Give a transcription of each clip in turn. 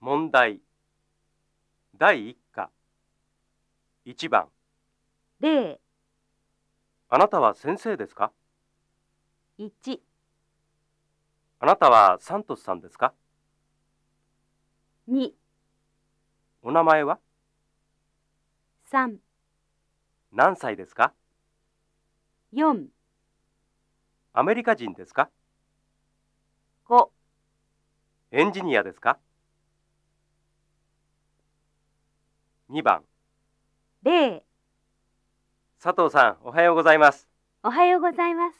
問題。第1課。1番。例。あなたは先生ですか？1、あなたはサントスさんですか？2、お名前は？3、何歳ですか？4、アメリカ人ですか？5エンジニアですか？2番。例佐藤さんおはようございます。おはようございます。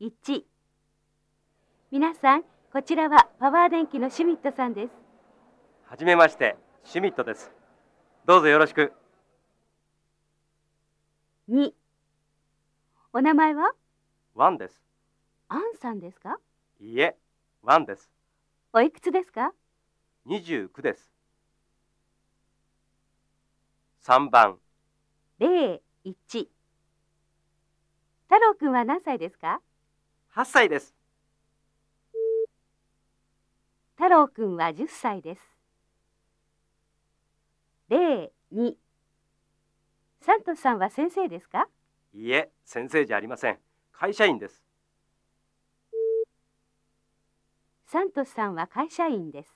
1皆さん、こちらはパワー電機のシュミットさんです。はじめましてシュミットです。どうぞよろしく。2お名前は？ワンです。アンさんですか？いいえワンです。おいくつですか？29です3番。例1太郎くんは何歳ですか？8歳です。太郎くんは10歳です。例2サントスさんは先生ですか？いいえ先生じゃありません。会社員です。サントスさんは会社員です。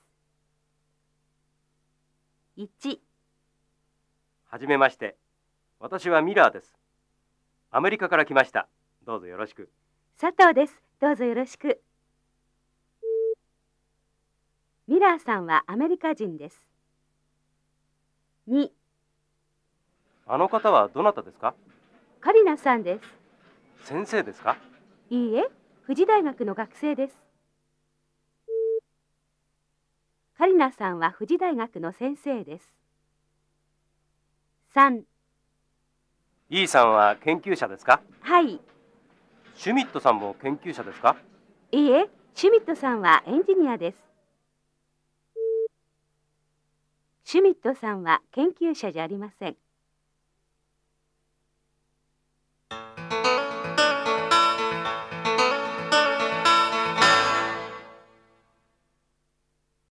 1はじめまして私はミラーですアメリカから来ましたどうぞよろしく佐藤です。どうぞよろしく。ミラーさんはアメリカ人です。2あの方はどなたですか？カリナさんです。先生ですか？いいえ、富士大学の学生です。カリナさんは富士大学の先生です。3イーさんは研究者ですか？はい、シュミットさんも研究者ですか？いいえ、シュミットさんはエンジニアです。シュミットさんは研究者じゃありません。